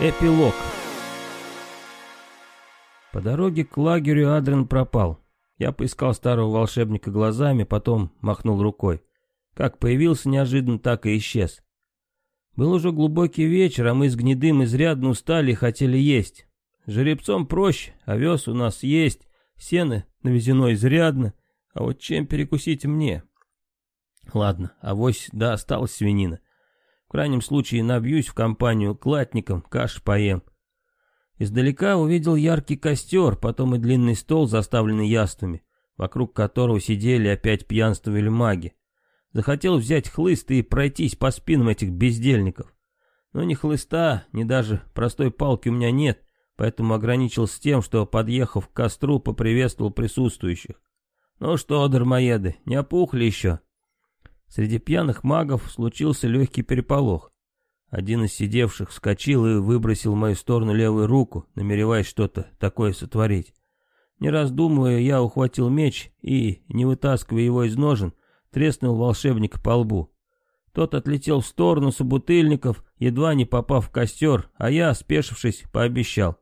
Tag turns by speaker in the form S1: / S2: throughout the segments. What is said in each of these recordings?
S1: Эпилог. По дороге к лагерю Адрен пропал. Я поискал старого волшебника глазами, потом махнул рукой. Как появился неожиданно, так и исчез. Был уже глубокий вечер, а мы с гнедым изрядно устали и хотели есть. Жеребцом проще, овес у нас есть, сено навезено изрядно, а вот чем перекусить мне? Ладно, авось да осталась свинина. Крайнем случае набьюсь в компанию к латникам, каш поем. Издалека увидел яркий костер, потом и длинный стол, заставленный яствами, вокруг которого сидели опять пьянствовали маги. Захотел взять хлыст и пройтись по спинам этих бездельников. Но ни хлыста, ни даже простой палки у меня нет, поэтому ограничился тем, что, подъехав к костру, поприветствовал присутствующих. «Ну что, дармоеды, не опухли еще?» Среди пьяных магов случился легкий переполох. Один из сидевших вскочил и выбросил в мою сторону левую руку, намереваясь что-то такое сотворить. Не раздумывая, я ухватил меч и, не вытаскивая его из ножен, треснул волшебника по лбу. Тот отлетел в сторону собутыльников, едва не попав в костер, а я, спешившись, пообещал.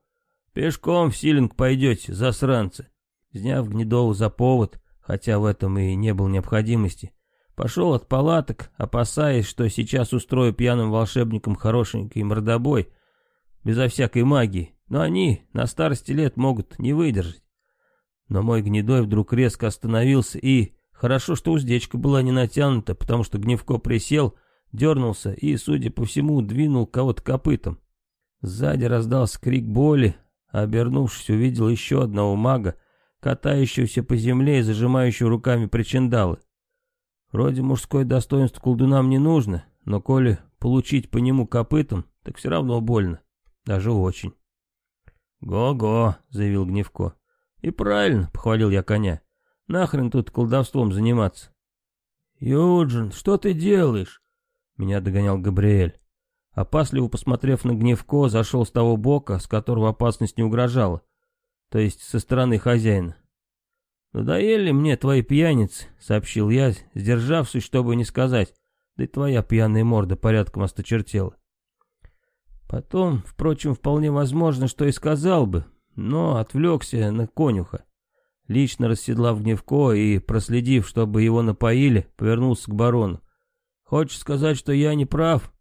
S1: «Пешком в Силинг пойдете, засранцы». Сняв Гнедову за повод, хотя в этом и не было необходимости, Пошел от палаток, опасаясь, что сейчас устрою пьяным волшебникам хорошенький мордобой, безо всякой магии, но они на старости лет могут не выдержать. Но мой гнедой вдруг резко остановился и, хорошо, что уздечка была не натянута, потому что Гневко присел, дернулся и, судя по всему, двинул кого-то копытом. Сзади раздался крик боли, а обернувшись, увидел еще одного мага, катающегося по земле и зажимающего руками причиндалы. Вроде мужское достоинство колдунам не нужно, но коли получить по нему копытом, так все равно больно. Даже очень. «Го-го», — заявил Гневко. «И правильно», — похвалил я коня. «Нахрен тут колдовством заниматься?» «Юджин, что ты делаешь?» Меня догонял Габриэль. Опасливо посмотрев на Гневко, зашел с того бока, с которого опасность не угрожала. То есть со стороны хозяина. «Надоели мне твои пьяницы», — сообщил я, сдержавшись, чтобы не сказать. «Да и твоя пьяная морда порядком осточертела». Потом, впрочем, вполне возможно, что и сказал бы, но отвлекся на конюха. Лично расседлав Гневко и, проследив, чтобы его напоили, повернулся к барону. «Хочешь сказать, что я не прав?»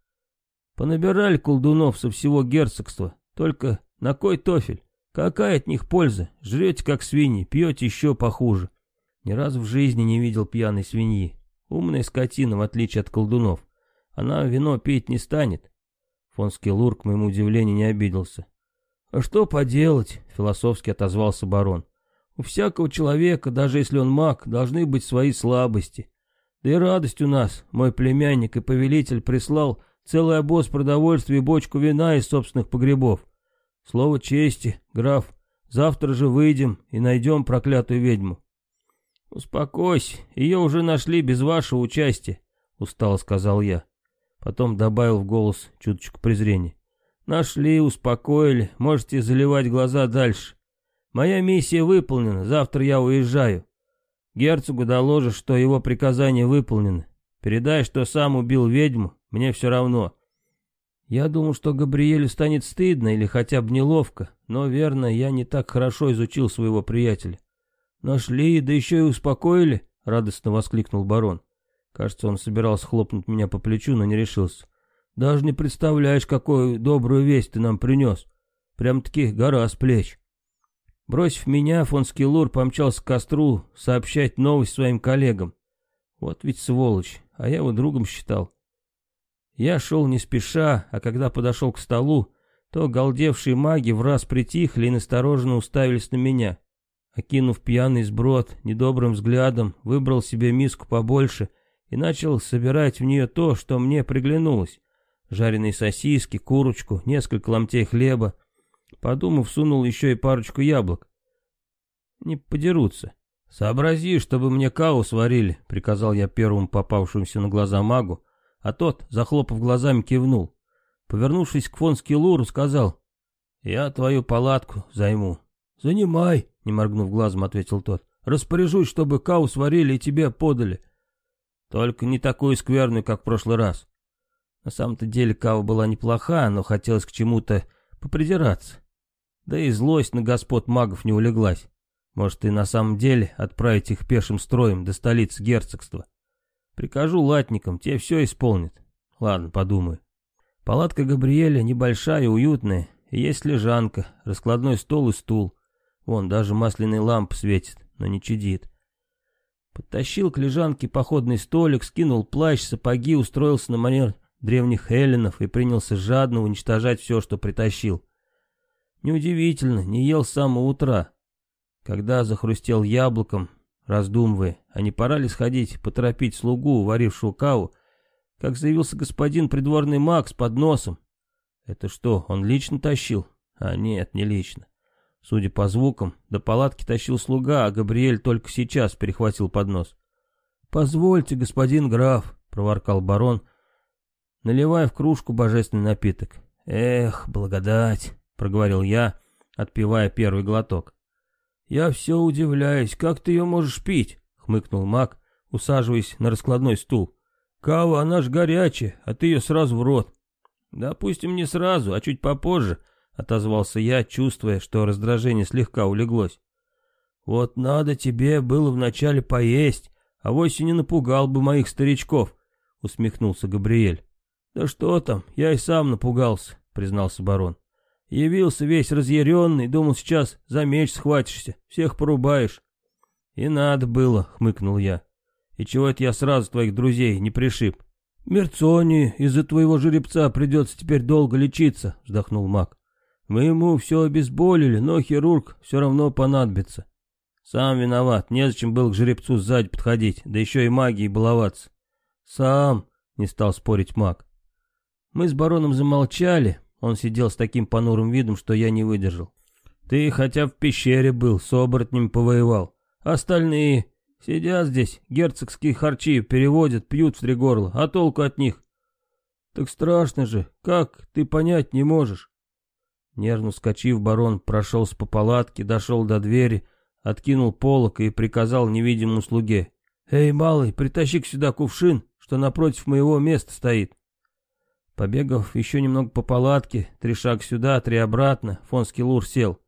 S1: «Понабирали колдунов со всего герцогства, только на кой тофель?» Какая от них польза? Жрете как свиньи, пьете еще похуже. Ни разу в жизни не видел пьяной свиньи. Умная скотина, в отличие от колдунов. Она вино пить не станет. Фон Скеллур, к моему удивлению, не обиделся. «А что поделать?» — философски отозвался барон. «У всякого человека, даже если он маг, должны быть свои слабости. Да и радость у нас, мой племянник и повелитель прислал целый обоз продовольствия и бочку вина из собственных погребов. Слово чести, граф, завтра же выйдем и найдем проклятую ведьму. Успокойся, ее уже нашли без вашего участия, устало сказал я. Потом добавил в голос чуточку презрения. Нашли, успокоили, можете заливать глаза дальше. Моя миссия выполнена, завтра я уезжаю. Герцогу доложишь, что его приказание выполнено. Передай, что сам убил ведьму, мне все равно. Я думал, что Габриэлю станет стыдно или хотя бы неловко, но, верно, я не так хорошо изучил своего приятеля. «Нашли, да еще и успокоили», — радостно воскликнул барон. Кажется, он собирался хлопнуть меня по плечу, но не решился. «Даже не представляешь, какую добрую весть ты нам принес. Прям-таки гора с плеч». Бросив меня, фон Скиллур помчался к костру сообщать новость своим коллегам. Вот ведь сволочь, а я его другом считал. Я шел не спеша, а когда подошел к столу, то галдевшие маги в раз притихли и настороженно уставились на меня. Окинув пьяный сброд недобрым взглядом, выбрал себе миску побольше и начал собирать в нее то, что мне приглянулось. Жареные сосиски, курочку, несколько ломтей хлеба. Подумав, сунул еще и парочку яблок. Не подерутся. «Сообрази, чтобы мне кау сварили», — приказал я первому попавшемуся на глаза магу, а тот, захлопав глазами, кивнул. Повернувшись к фон Скиллуру, сказал, «Я твою палатку займу». «Занимай», — не моргнув глазом, ответил тот. «Распоряжусь, чтобы кау сварили и тебе подали». «Только не такую скверную, как в прошлый раз». На самом-то деле кава была неплоха, но хотелось к чему-то попридираться. Да и злость на господ магов не улеглась. Может, и на самом деле отправить их пешим строем до столицы герцогства. Прикажу латникам, те все исполнят. Ладно, подумаю. Палатка Габриэля небольшая, уютная, есть лежанка, раскладной стол и стул. Вон, даже масляный ламп светит, но не чадит. Подтащил к лежанке походный столик, скинул плащ, сапоги, устроился на манер древних эллинов и принялся жадно уничтожать все, что притащил. Неудивительно, не ел с самого утра. Когда захрустел яблоком, раздумывая, а не пора ли сходить, поторопить слугу, варившую каву, как заявился господин придворный маг с подносом. Это что, он лично тащил? А нет, не лично. Судя по звукам, до палатки тащил слуга, а Габриэль только сейчас перехватил поднос. «Позвольте, господин граф», — проворкал барон, наливая в кружку божественный напиток. «Эх, благодать», — проговорил я, отпивая первый глоток. «Я все удивляюсь, как ты ее можешь пить?» — хмыкнул маг, усаживаясь на раскладной стул. «Кава, она ж горячая, а ты ее сразу в рот». «Допустим, не сразу, а чуть попозже», — отозвался я, чувствуя, что раздражение слегка улеглось. «Вот надо тебе было вначале поесть, а вовсе не напугал бы моих старичков», — усмехнулся Габриэль. «Да что там, я и сам напугался», — признался барон. «Явился весь разъяренный, думал, сейчас за меч схватишься, всех порубаешь». «И надо было», — хмыкнул я. «И чего это я сразу твоих друзей не пришиб?» «Мерцони, из-за твоего жеребца придется теперь долго лечиться», — вздохнул маг. Мы ему все обезболили, но хирург все равно понадобится. Сам виноват, незачем был к жеребцу сзади подходить, да еще и магией баловаться. Сам, не стал спорить маг. Мы с бароном замолчали, он сидел с таким понурым видом, что я не выдержал. Ты хотя в пещере был, с оборотнем повоевал. Остальные сидят здесь, герцогские харчи переводят, пьют в три горла, а толку от них? Так страшно же, как, ты понять не можешь. Нервно вскочив, барон прошелся по палатке, дошел до двери, откинул полок и приказал невидимому слуге. «Эй, малый, притащи-ка сюда кувшин, что напротив моего места стоит». Побегав еще немного по палатке, три шага сюда, три обратно, фон Скилур сел.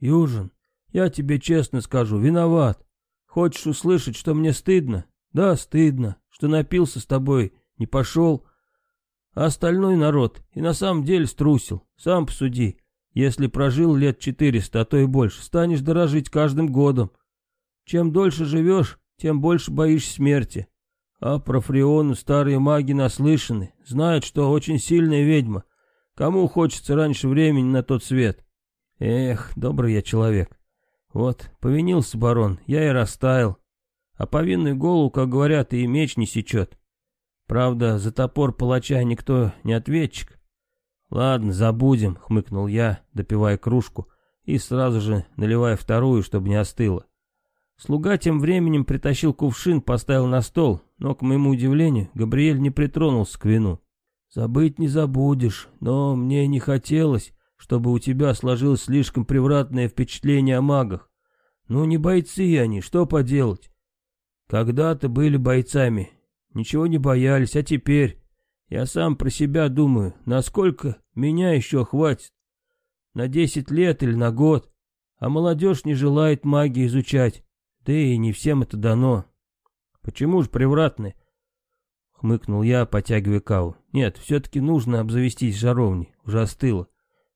S1: «Южин, я тебе честно скажу, виноват. Хочешь услышать, что мне стыдно? Да, стыдно, что напился с тобой, не пошел, а остальной народ и на самом деле струсил. Сам посуди. Если прожил лет четыреста, а то и больше, станешь дорожить каждым годом. Чем дольше живешь, тем больше боишься смерти. А про Фриону старые маги наслышаны, знают, что очень сильная ведьма. Кому хочется раньше времени на тот свет? Эх, добрый я человек. Вот, повинился барон, я и растаял. А повинную голову, как говорят, и меч не сечет. Правда, за топор палача никто не ответчик. Ладно, забудем, хмыкнул я, допивая кружку и сразу же наливая вторую, чтобы не остыло. Слуга тем временем притащил кувшин, поставил на стол, но, к моему удивлению, Габриэль не притронулся к вину. «Забыть не забудешь, но мне не хотелось, чтобы у тебя сложилось слишком превратное впечатление о магах. Ну, не бойцы они, что поделать? Когда-то были бойцами, ничего не боялись, а теперь... Я сам про себя думаю, насколько меня еще хватит? На десять лет или на год? А молодежь не желает магии изучать, да и не всем это дано. Почему же превратны? Хмыкнул я, потягивая каву. Нет, все-таки нужно обзавестись жаровней, уже остыло.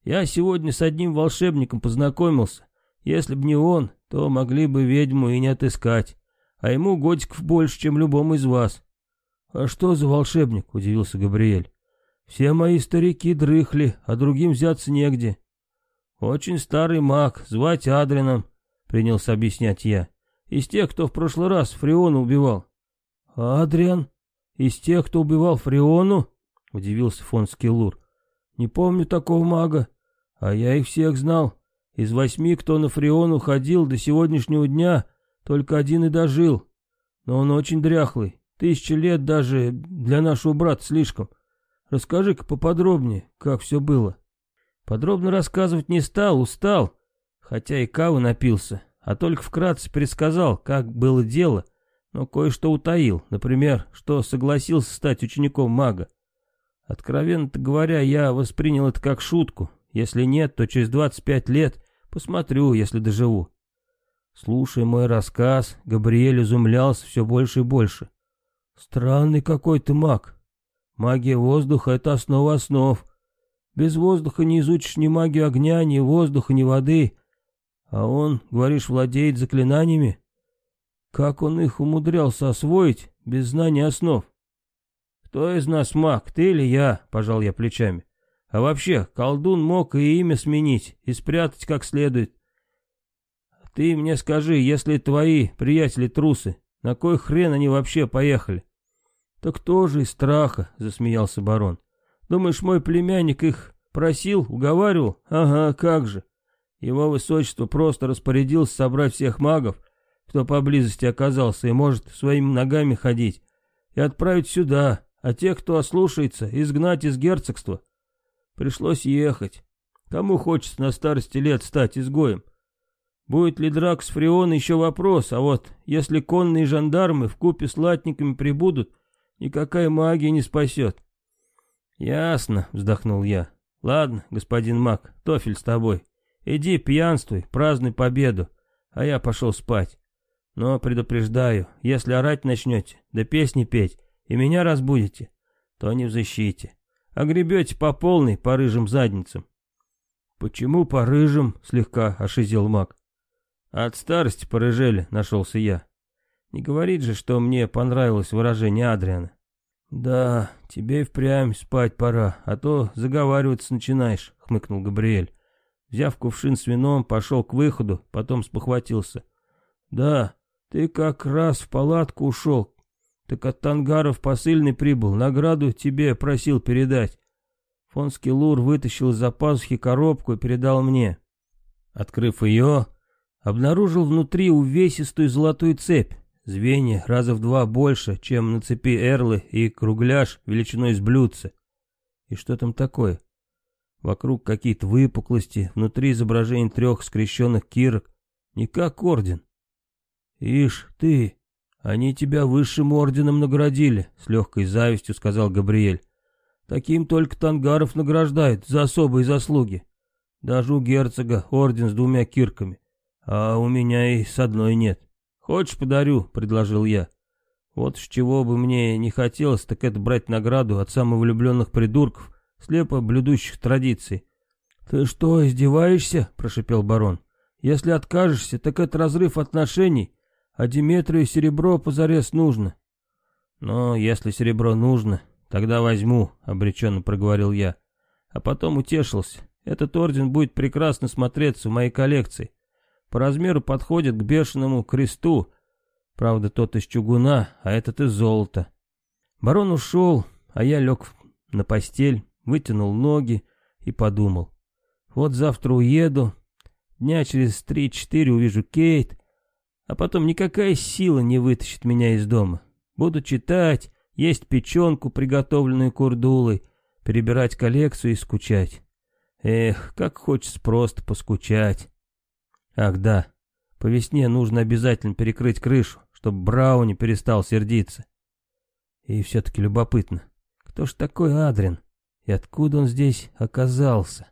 S1: Я сегодня с одним волшебником познакомился. Если б не он, то могли бы ведьму и не отыскать. А ему годиков больше, чем любому из вас. «А что за волшебник?» — удивился Габриэль. «Все мои старики дрыхли, а другим взяться негде». «Очень старый маг, звать Адрином», — принялся объяснять я. «Из тех, кто в прошлый раз Фреона убивал». «Адриан? Из тех, кто убивал Фреону?» — удивился фон Скиллур. «Не помню такого мага, а я их всех знал. Из восьми, кто на Фреону ходил до сегодняшнего дня, только один и дожил. Но он очень дряхлый, Тысяча лет даже для нашего брата слишком. Расскажи-ка поподробнее, как все было. Подробно рассказывать не стал, устал, хотя и кавы напился, а только вкратце пересказал, как было дело, но кое-что утаил, например, что согласился стать учеником мага. Откровенно говоря, я воспринял это как шутку, Если нет, то через 25 лет посмотрю, если доживу. Слушая мой рассказ, Габриэль изумлялся все больше и больше. Странный какой ты маг. Магия воздуха — это основа основ. Без воздуха не изучишь ни магию огня, ни воздуха, ни воды. А он, говоришь, владеет заклинаниями? Как он их умудрялся освоить без знания основ? Кто из нас маг, ты или я? Пожал я плечами. А вообще, колдун мог и имя сменить, и спрятать как следует. Ты мне скажи, если твои приятели трусы, на кой хрен они вообще поехали? Так тоже из страха, засмеялся барон. Думаешь, мой племянник их просил, уговаривал? Ага, как же. Его высочество просто распорядился собрать всех магов, кто поблизости оказался и может своими ногами ходить, и отправить сюда, а тех, кто ослушается, изгнать из герцогства. Пришлось ехать. Кому хочется на старости лет стать изгоем? Будет ли драк с Фреон еще вопрос, а вот если конные жандармы в купе с латниками прибудут, никакая магия не спасет. Ясно, вздохнул я. Ладно, господин маг, тофель с тобой. Иди пьянствуй, празднуй победу, а я пошел спать. Но предупреждаю, если орать начнете, да песни петь, и меня разбудите, то не в защите. Огребете по полной по рыжим задницам. Почему по рыжим? Слегка ошизел маг. От старости порыжели, нашелся я. Не говорит же, что мне понравилось выражение Адриана. Да, тебе и впрямь спать пора, а то заговариваться начинаешь, хмыкнул Габриэль. Взяв кувшин с вином, пошел к выходу, потом спохватился. Да, ты как раз в палатку ушел, так от Тангаров посыльный прибыл, награду тебе просил передать. Фон Скилур вытащил из-за пазухи коробку и передал мне. Открыв ее, обнаружил внутри увесистую золотую цепь, звенья раза в два больше, чем на цепи эрлы и кругляш величиной с блюдца. И что там такое? Вокруг какие-то выпуклости, внутри изображение трех скрещенных кирок. Не как орден. Ишь ты, «Они тебя высшим орденом наградили», — с легкой завистью сказал Габриэль. «Таким только Тангаров награждают за особые заслуги. Даже у герцога орден с двумя кирками, а у меня и с одной нет. Хочешь, подарю?» — предложил я. Вот с чего бы мне не хотелось, так это брать награду от самовлюбленных придурков, слепо блюдущих традиций. «Ты что, издеваешься?» — прошепел барон. «Если откажешься, так это разрыв отношений, а Диметрию серебро позарез нужно. Но если серебро нужно, тогда возьму, обреченно проговорил я. А потом утешился. Этот орден будет прекрасно смотреться в моей коллекции. По размеру подходит к бешеному кресту. Правда, тот из чугуна, а этот из золота. Барон ушел, а я лег на постель, вытянул ноги и подумал. Вот завтра уеду, дня через три-четыре увижу Кейт, а потом никакая сила не вытащит меня из дома. Буду читать, есть печенку, приготовленную курдулой, перебирать коллекцию и скучать. Эх, как хочется просто поскучать. Ах да, по весне нужно обязательно перекрыть крышу, чтобы Брауни перестал сердиться. И все-таки любопытно, кто ж такой Адрин и откуда он здесь оказался?